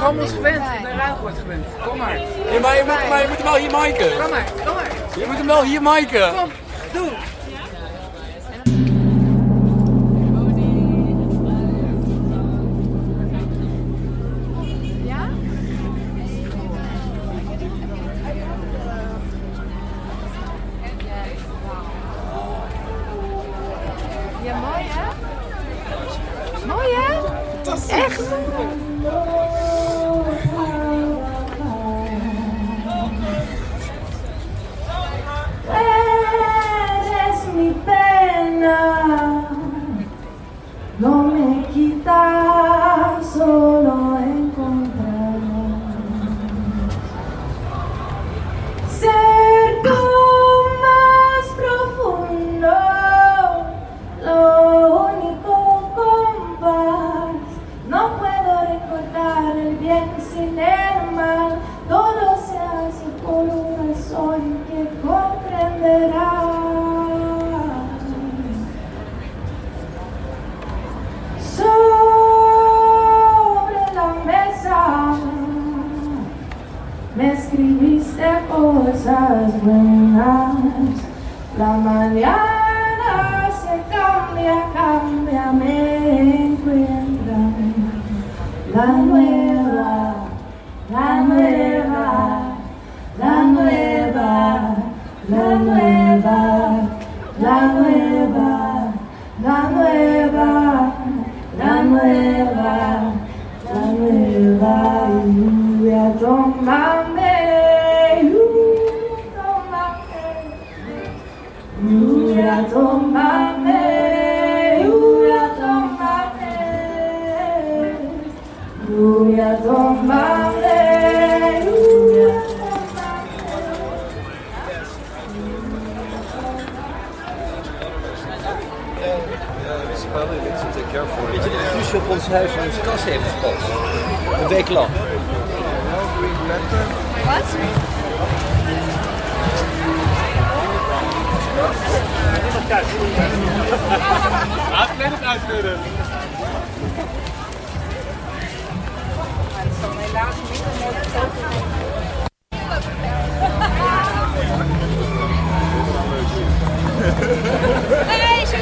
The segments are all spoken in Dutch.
Wel. trommels gewend, ik ben ruilgoed gewend. Kom maar. Nee, maar je moet, maar je moet hem wel hier miken. Kom maar, kom maar. Je moet hem wel hier miken. Kom, Bye. Op ons huis aan ons kast heeft gepast? Een week lang. Wat? Uitkleden of uitkleden? Het dan helaas niet een mooie foto. Nee, zo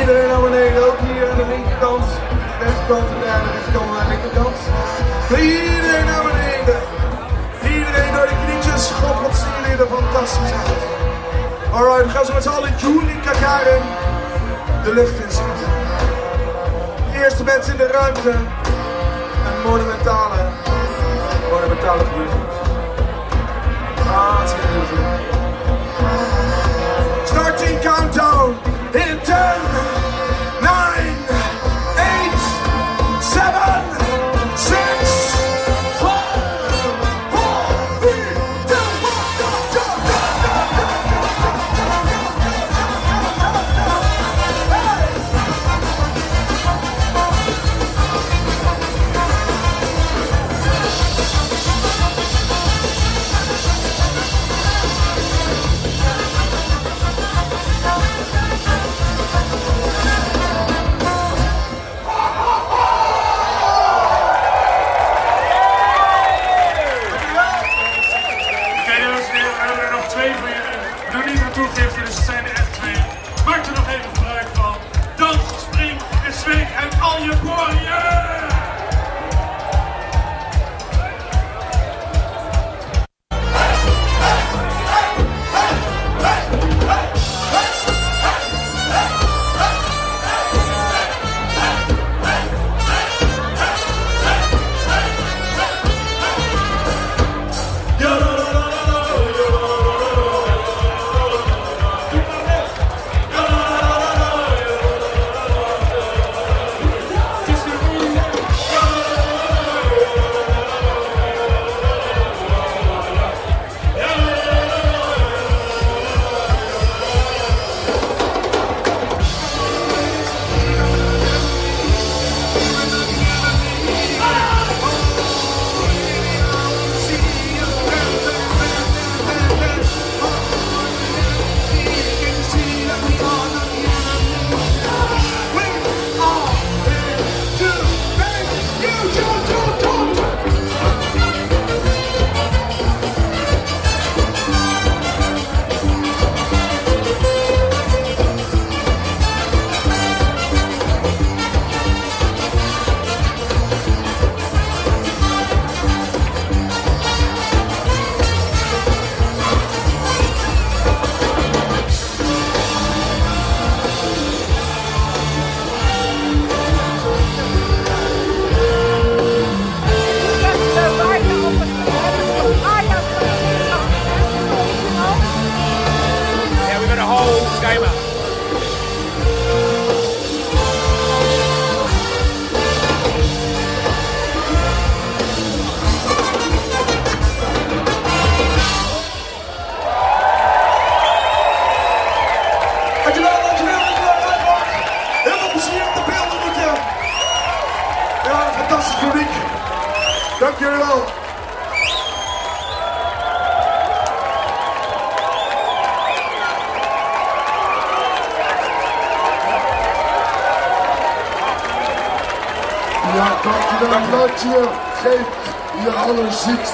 Iedereen naar beneden, ook hier aan de linkerkant. rechterkant en derde rechterkant naar de linkerkant. Iedereen naar beneden. Iedereen door de knietjes. God, wat zien jullie er fantastisch uit. Alright, we gaan zo met z'n allen Julie Kakarin de lucht in schieten. De eerste mensen in de ruimte. Een monumentale, monumentale bruid. Ah, het is heel goed. Starting countdown in 10,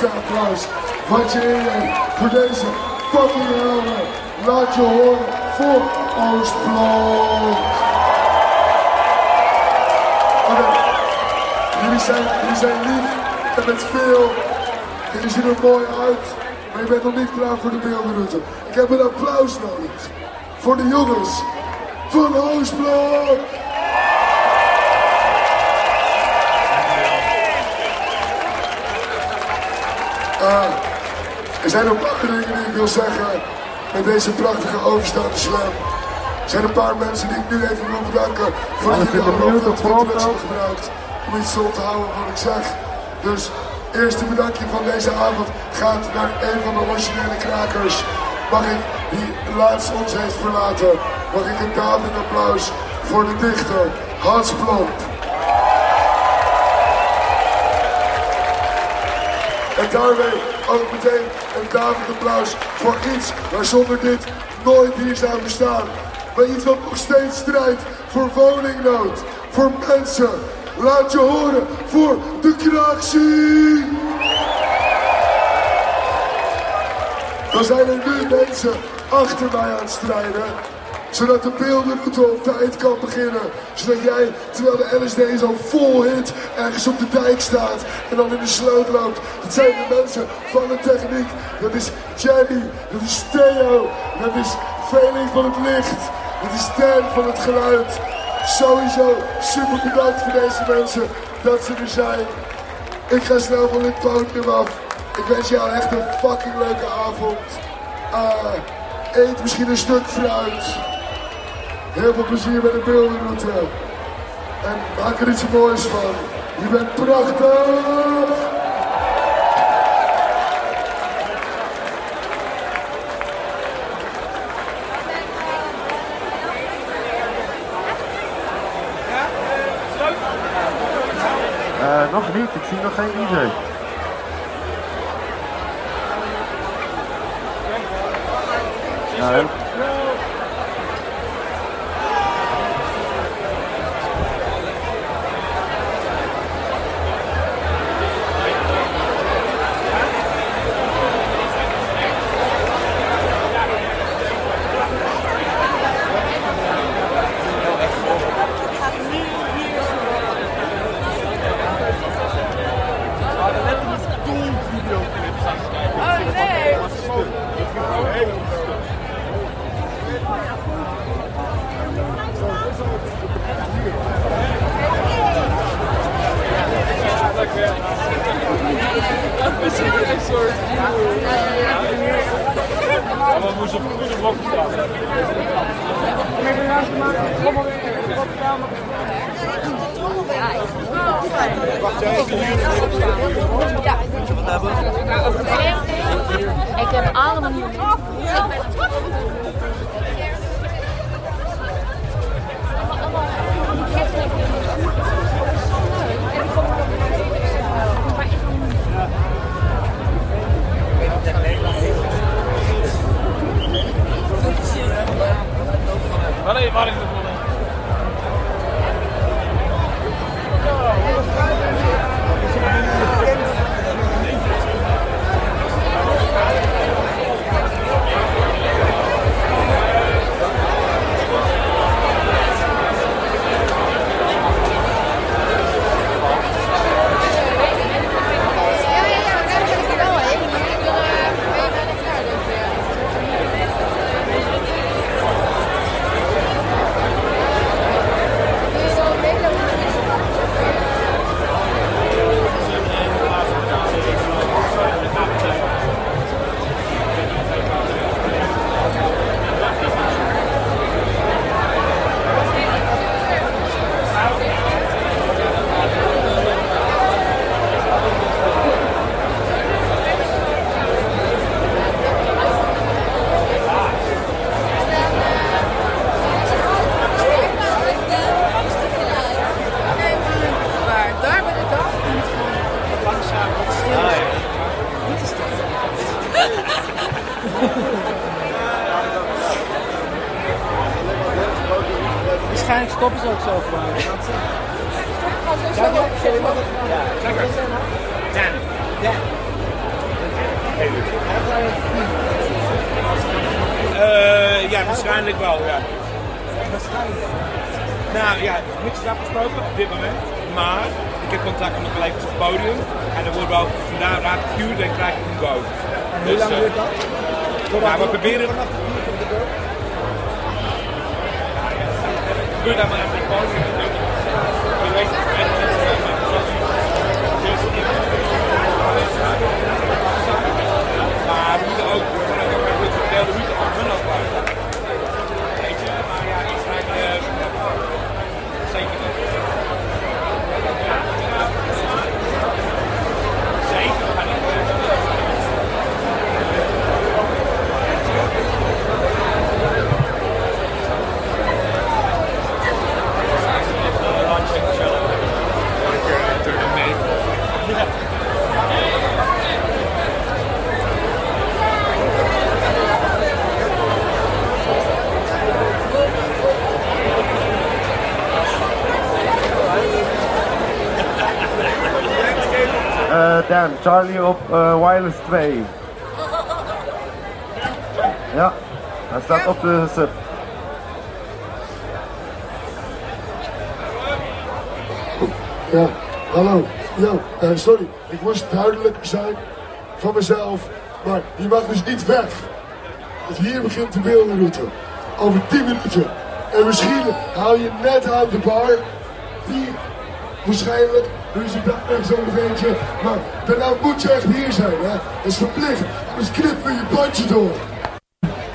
applaus. Wat je voor deze fucking helden. Laat je horen voor Oostblok. Jullie zijn, jullie zijn lief en met veel. Jullie zien er mooi uit. Maar je bent nog niet klaar voor de beeldenroute. Ik heb een applaus nodig. Voor de jongens van Oostblok. Er zijn een paar dingen die ik wil zeggen met deze prachtige overstaande slam. Er zijn een paar mensen die ik nu even wil bedanken voor dat jullie allemaal veel Twitter hebben gebruikt om iets vol te houden wat ik zeg. Dus eerste bedankje van deze avond gaat naar een van de originele krakers. Mag ik, die laatst ons heeft verlaten, mag ik een David applaus voor de dichter Hans Plomp. En daarmee ook meteen een David applaus voor iets waar zonder dit nooit hier zou bestaan. Maar iets wat nog steeds strijdt voor woningnood, voor mensen. Laat je horen voor de kraakzien. Dan zijn er nu mensen achter mij aan het strijden. Zodat de beeldenroute op tijd kan beginnen. Zodat jij, terwijl de LSD zo vol hit, ergens op de dijk staat en dan in de sloot loopt. Dat zijn de mensen van de techniek. Dat is Jenny, dat is Theo, dat is Felix van het licht. Dat is Dan van het geluid. Sowieso super bedankt voor deze mensen dat ze er zijn. Ik ga snel van dit podium af. Ik wens jou echt een fucking leuke avond. Ah, eet misschien een stuk fruit. Heel veel plezier bij de beeldenroute. En maak er iets moois van. Je bent prachtig! Eh, nog niet, ik zie nog geen DJ. Ja, Nou ja, niks is afgesproken op dit moment. Maar ik heb contact met mijn collega's op het podium. En er wordt wel vandaar raad gecuurd en krijg ik een go. En hoe lang duurt dat? Ja, we proberen... Het gebeurt allemaal even op het podium. Je weet het, hè, Maar we moeten ook, we gaan ook met de verdeelde route af hun afsluiten. Zeker niet. Dan, Charlie op eh, wireless 2. Ja, hij staat op de sub. Ja, hallo. Ja, eh, sorry, ik moest duidelijk zijn van mezelf, maar je mag dus niet weg. Want hier begint de beeldenroute. Over 10 minuten. En misschien haal je net aan de bar die waarschijnlijk is het daar nog zo'n. Maar daarna moet je echt hier zijn, hè. Dat is verplicht. Anders knippen je bandje door.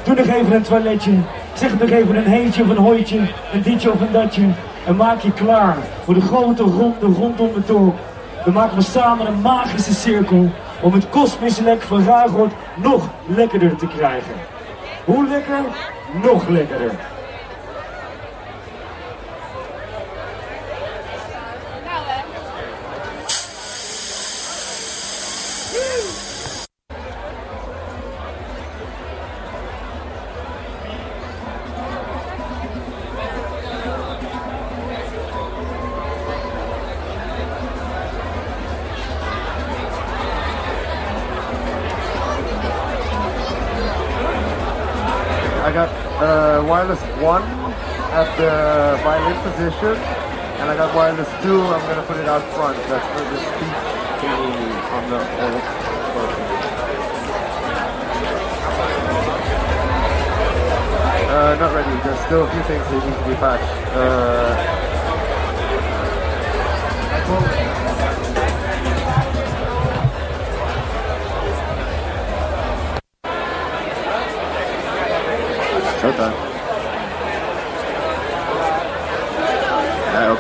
Doe nog even een toiletje. Zeg nog even een heetje of een hooitje. Een ditje of een datje. En maak je klaar voor de grote ronde rondom het dorp. Dan maken we samen een magische cirkel om het kosmische lek van Ragot nog lekkerder te krijgen. Hoe lekker? Nog lekkerder.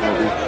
Ja,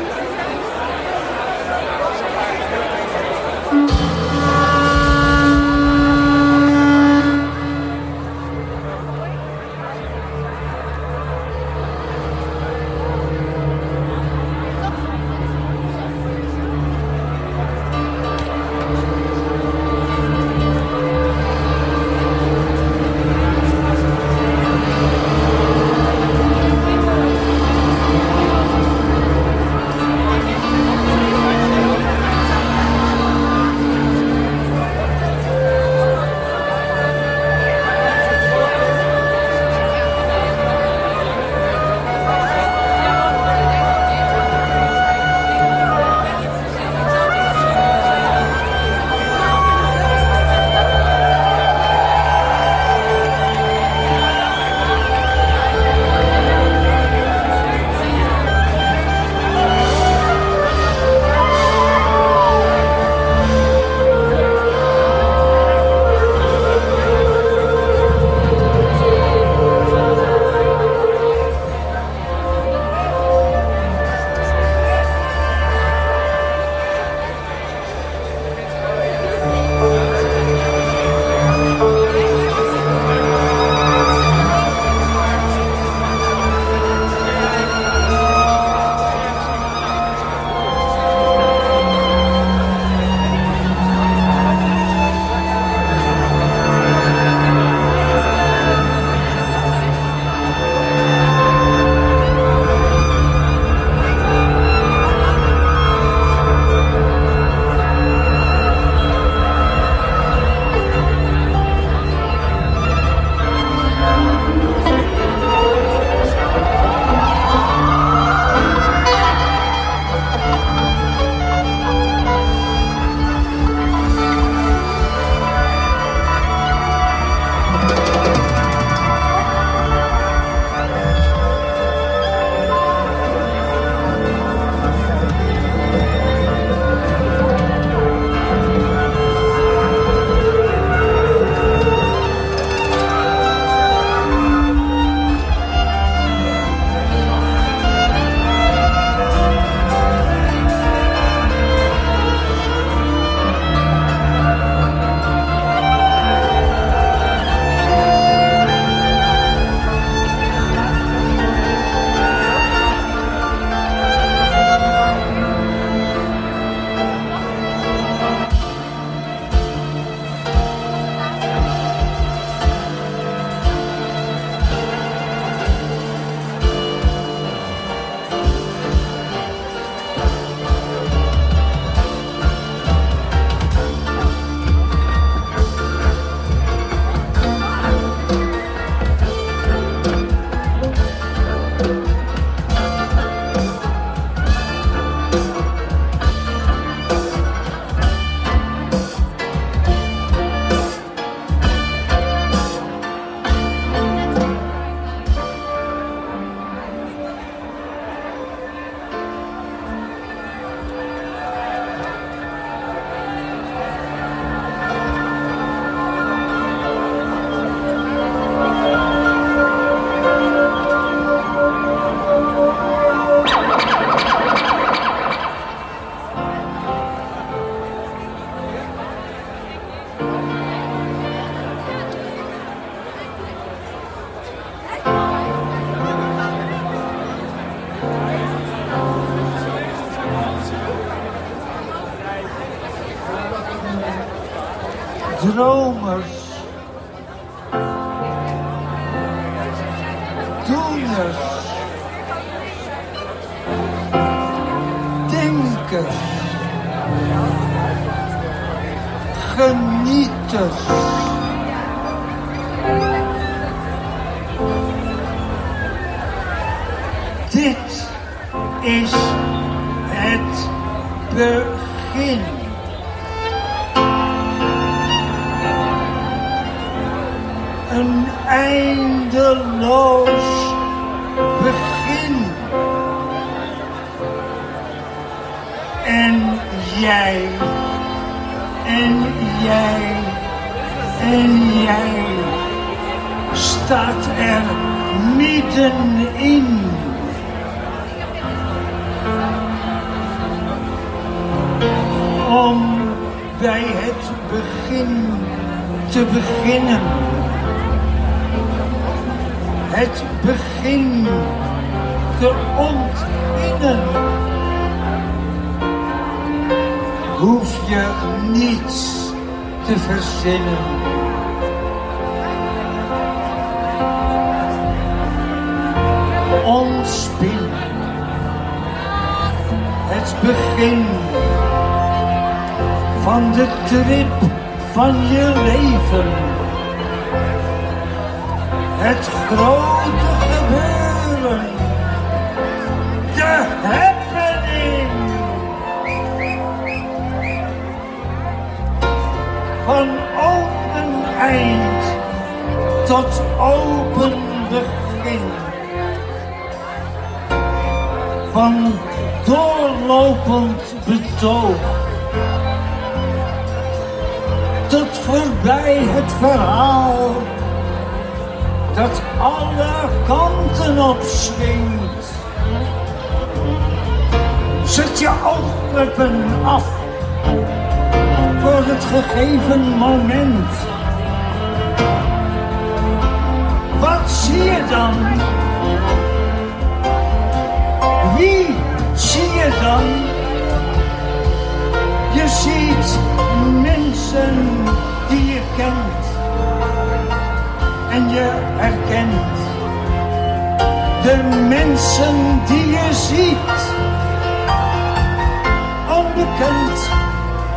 te verzinnen. Ontspin. Het begin van de trip van je open begin. Van doorlopend betoog tot voorbij het verhaal dat alle kanten op swingt. Zet je oogkleppen af voor het gegeven moment. Wat zie je dan? Wie zie je dan? Je ziet mensen die je kent en je herkent. De mensen die je ziet. Onbekend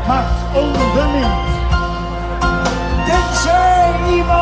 maakt onbemind. Tenzij iemand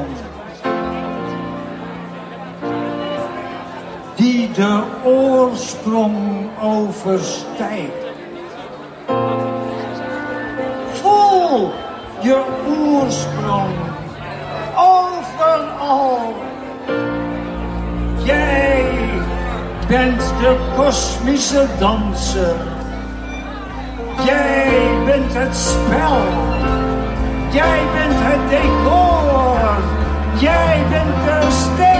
de oorsprong overstijgt. Voel je oorsprong overal. Jij bent de kosmische danser. Jij bent het spel. Jij bent het decor. Jij bent de ster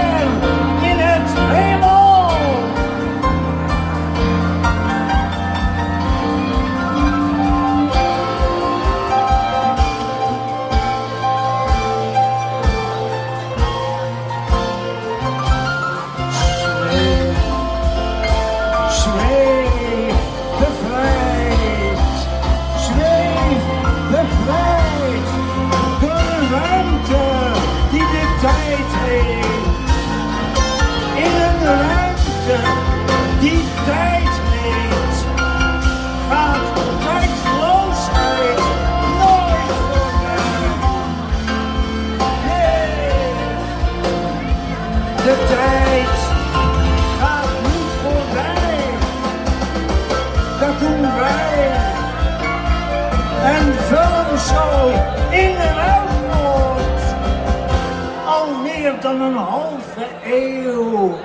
dan een halve eeuw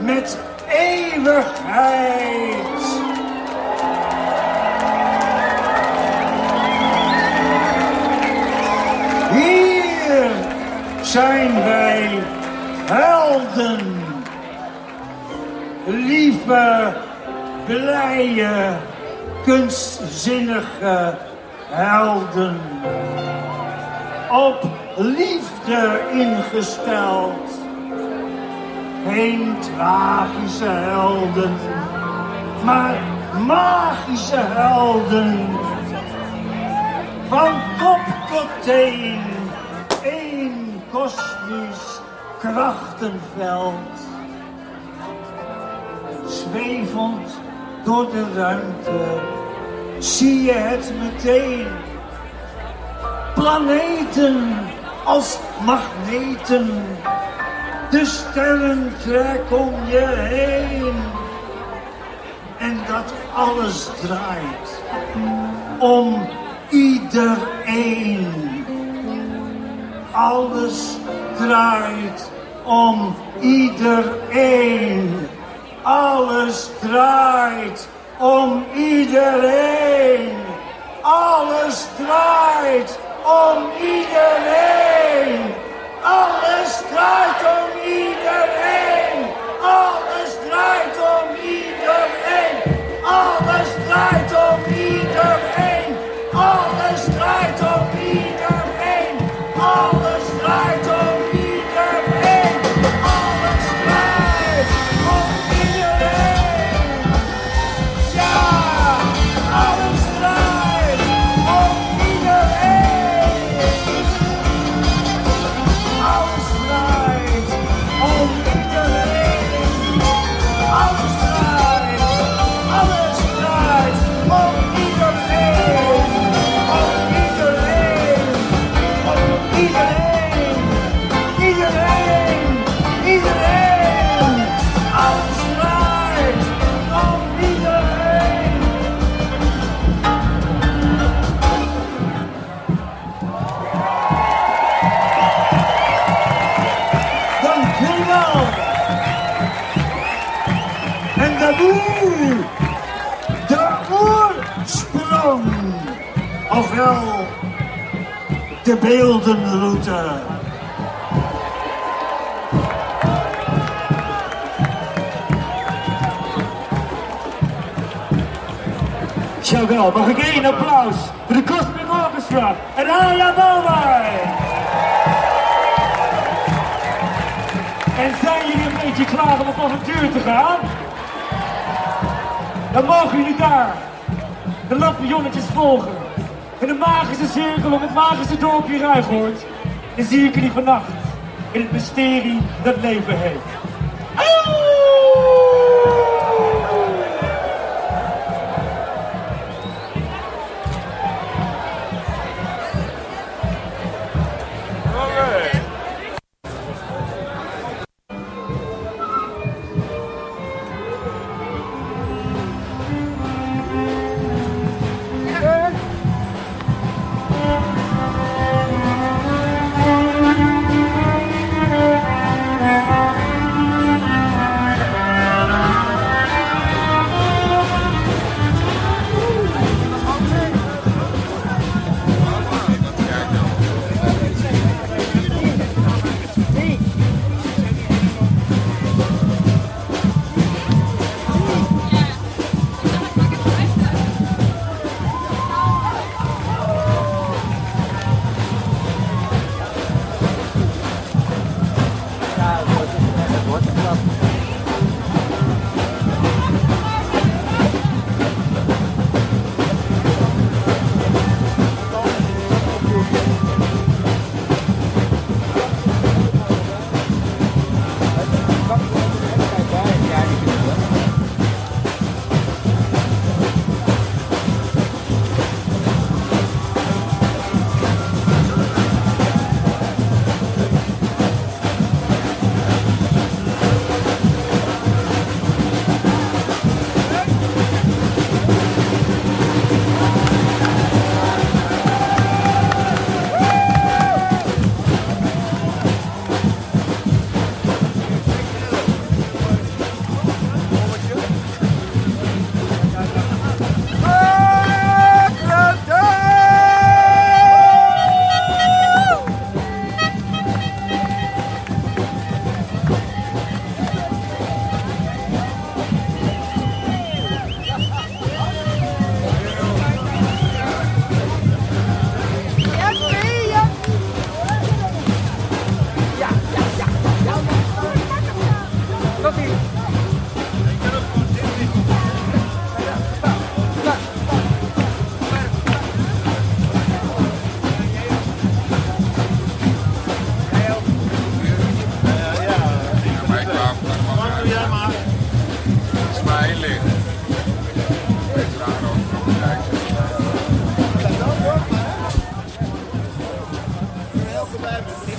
met eeuwigheid. zijn wij helden. Lieve, blije, kunstzinnige helden. Op liefde ingesteld. Geen tragische helden, maar magische helden. Van top tot teen, één kosmisch krachtenveld. Zwevend door de ruimte, zie je het meteen. Planeten als magneten, de sterren trekken om je heen. En dat alles draait om iedereen. Alles draait om iedereen. Alles draait om iedereen. Alles draait om iedereen. Alles draait om iedereen. Alles draait om iedereen. Alles draait om iedereen. De beeldenroute. Jawel, mag ik één applaus voor de Cosmic Orchestra en Aya Bouwwij. En zijn jullie een beetje klaar om op avontuur te gaan? Dan mogen jullie daar de lampionnetjes volgen. In de magische cirkel om het magische dorpje Ruigoort. Dan zie ik jullie vannacht in het mysterie dat leven heeft. Yeah.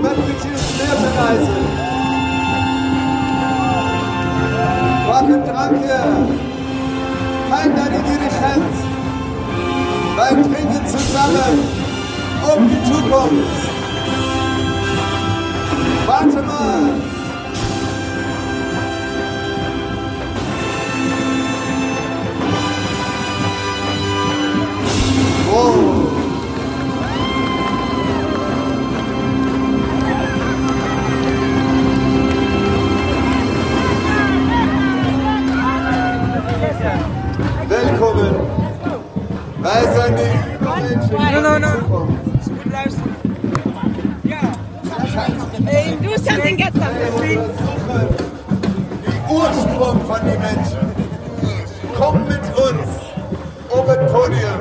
Met je meer te reizen. Pak een drankje. Kijk naar die dirigent. Wij drinken zusammen op die toekomst. Warte mal. Oh. Podium.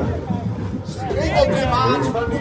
Spring auf den Marsch von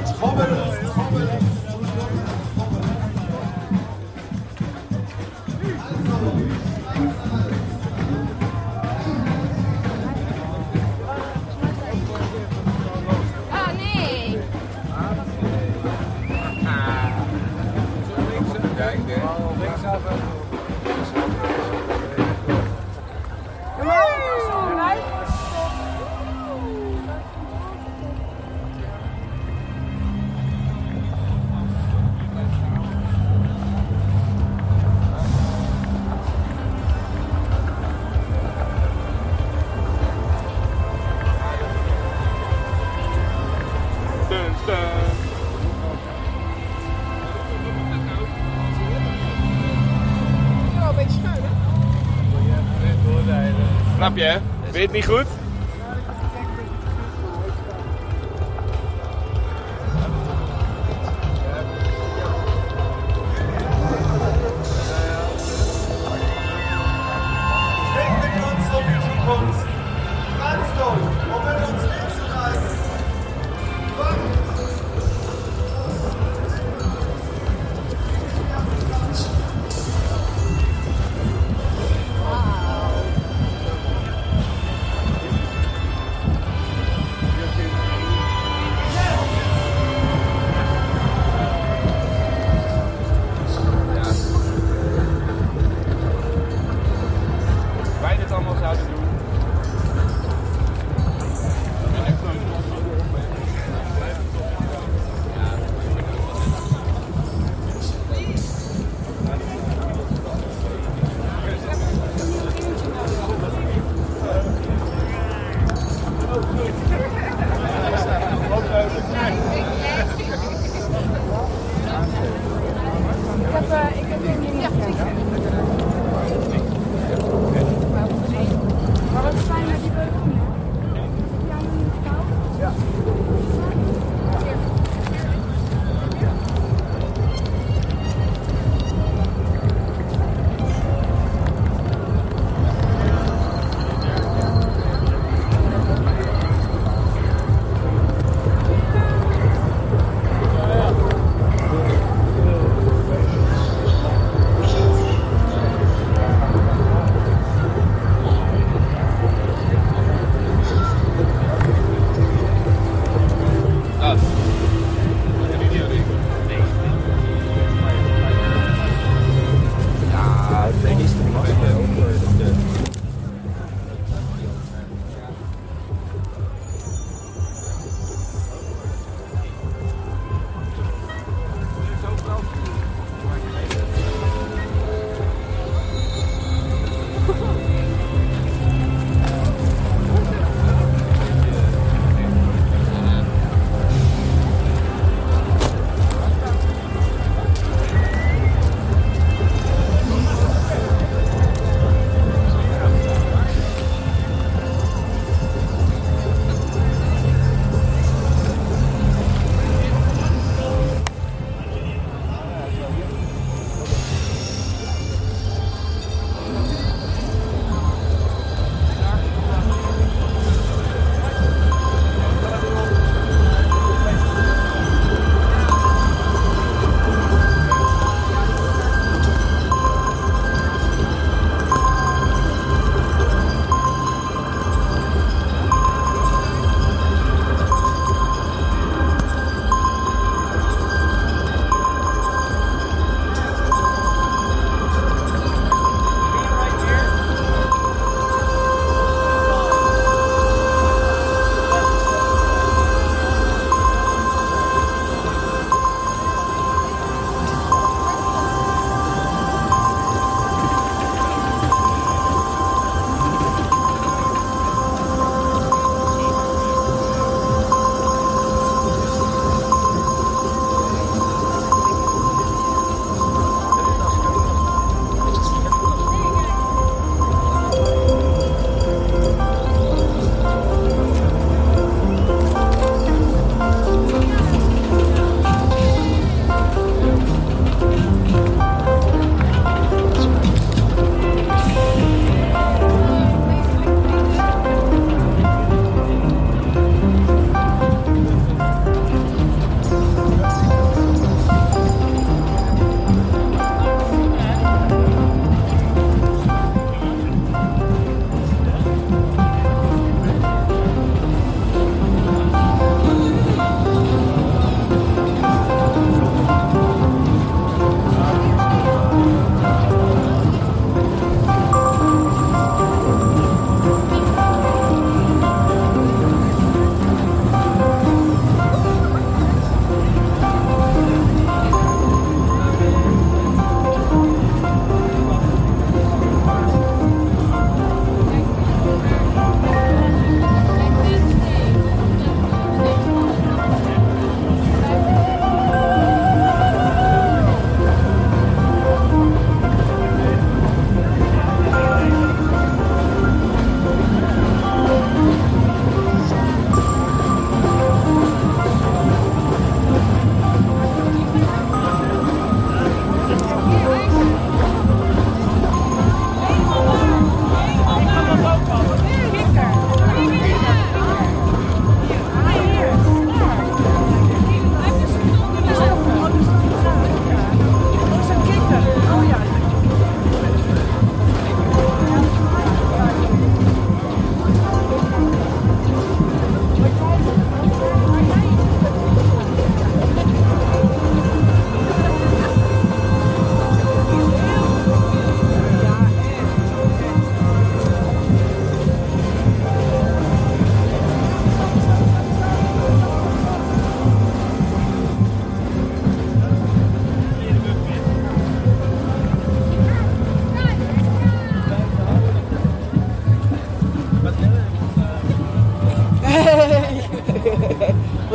Het niet goed?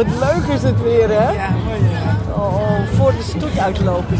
Het leuk is het weer, hè? Ja, mooi. Oh, oh, voor de stoet uitlopen.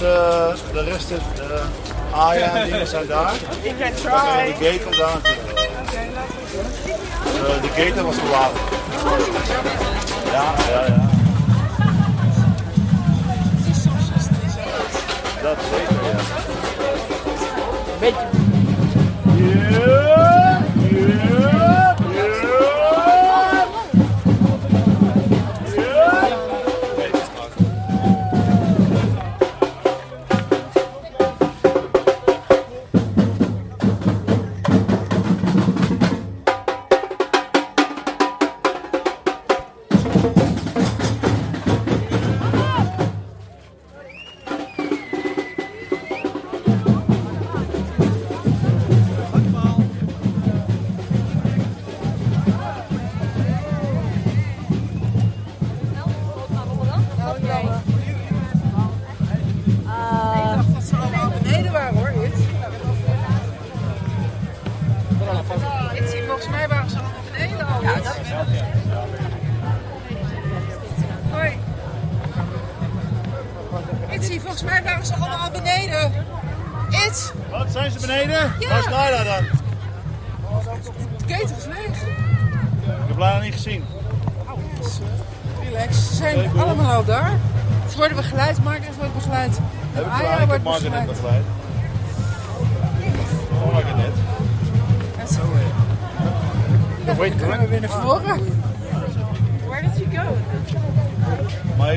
is, uh, de rest is, eh, uh, Aya en dingen zijn daar. Ik ga try. De gate komt daar. Eh, de gate was te laat. Ja, ja, ja.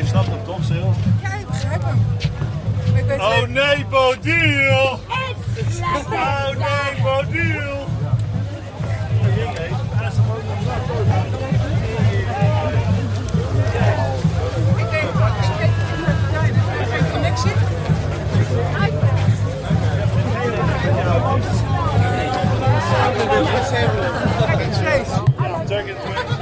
snap hem toch, Sil? Ja, ik hem. Ik weet oh het nee, Oh nee, Bodiel! Turkey and.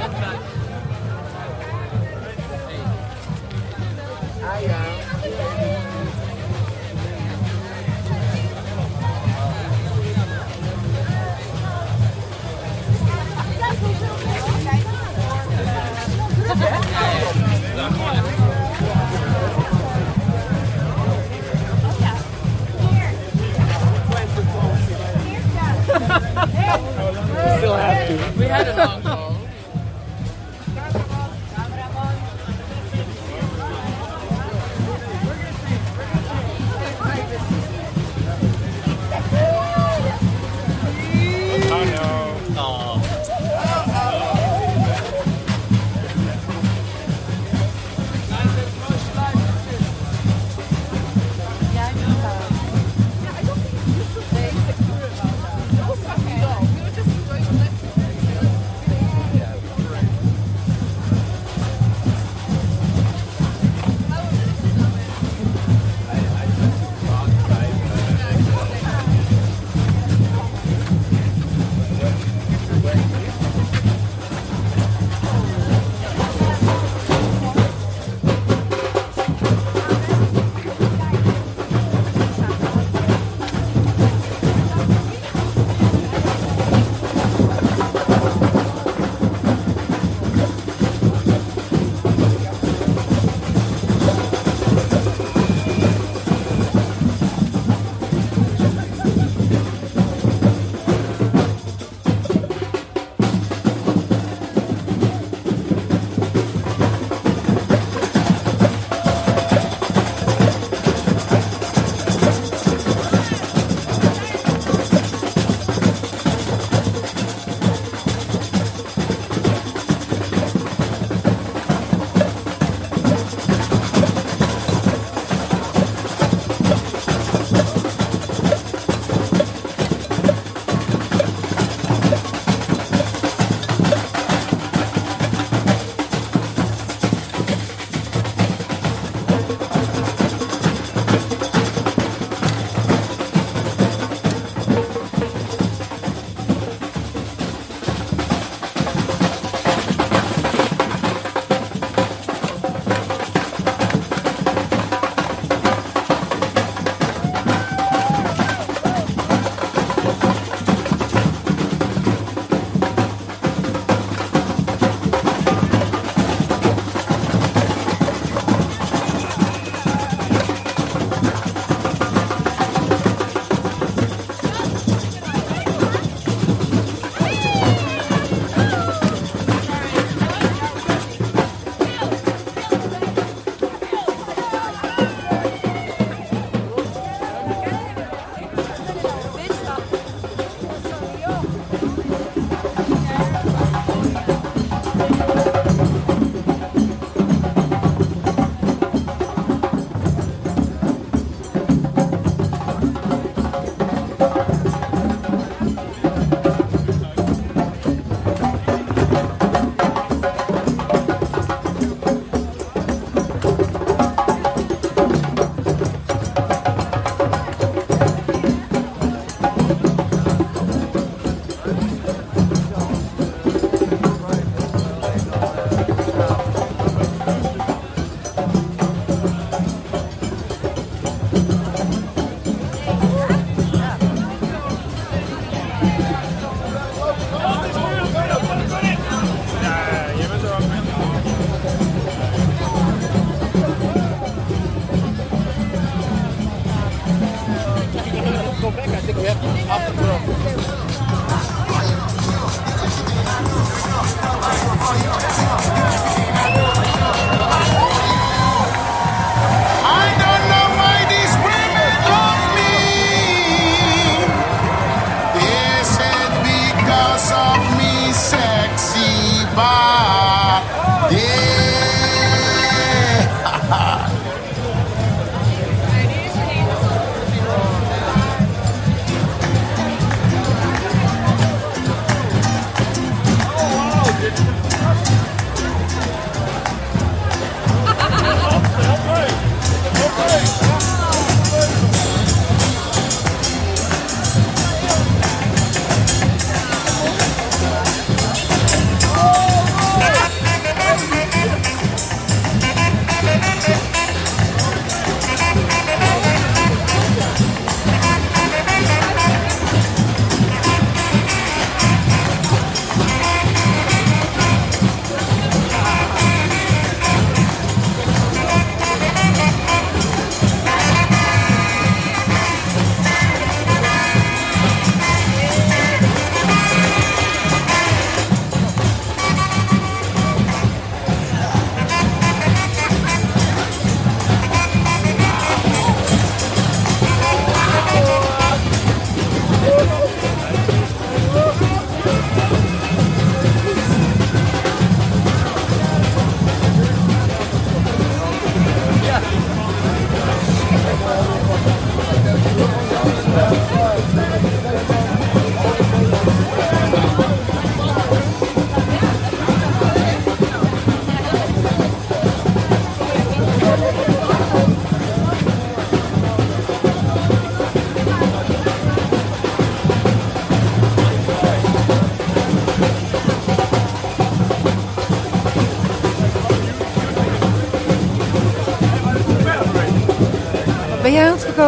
Still have to. We had it. long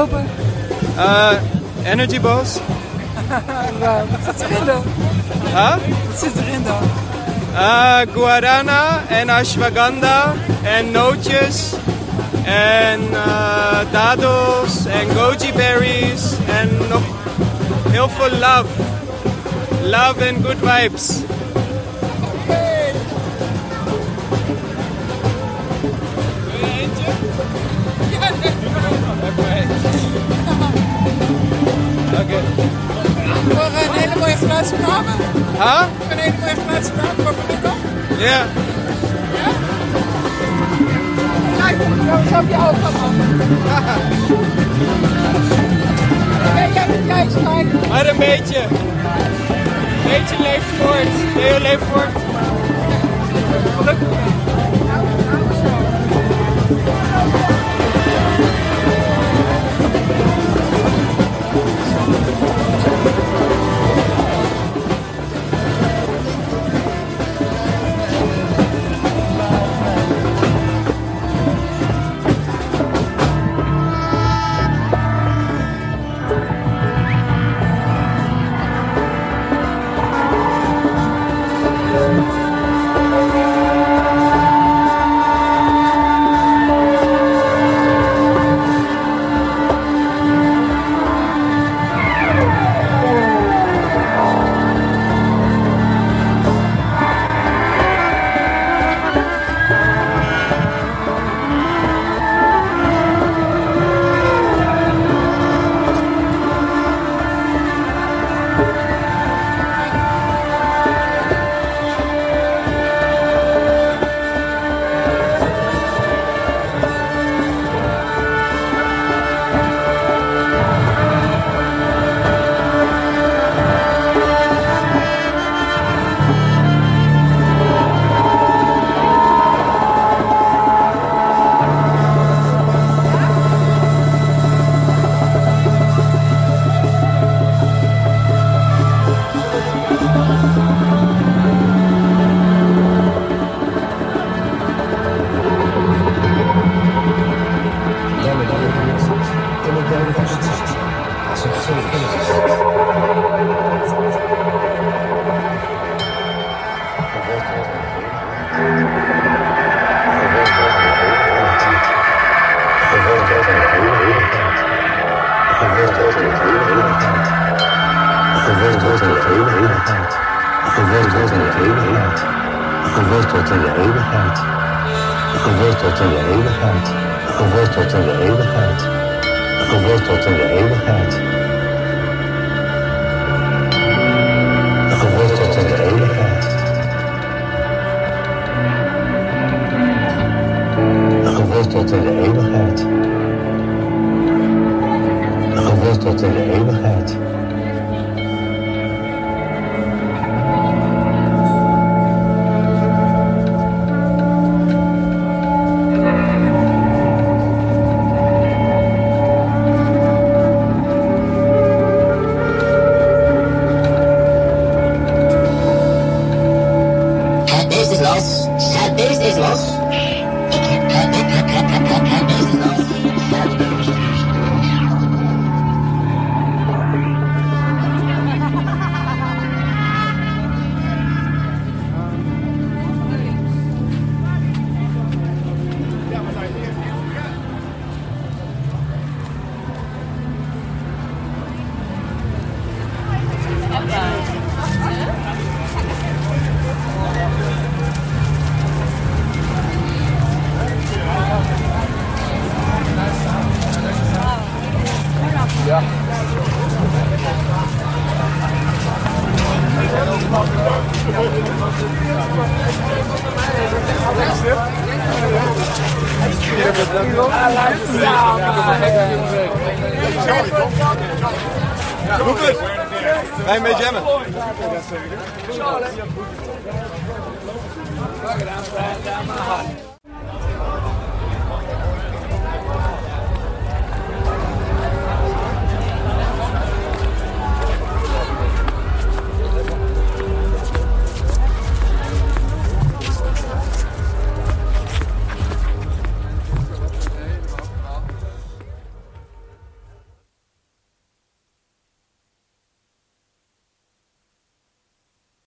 ben jij aan het verkopen? Uh, energy balls. Wauw, wat zit erin dan? Huh? Wat zit erin dan? Uh, guarana en ashwagandha en nootjes en uh, dadels en goji berries en nog heel veel love. Love and good vibes. Huh? Voor een hele mooie geluidskamer. Voor mijn dan? Ja. Kijk, zo heb je ook allemaal. Ben jij met juist kijken? Maar een beetje. Een beetje leeft voort. Heel leeft voort. Gelukkig.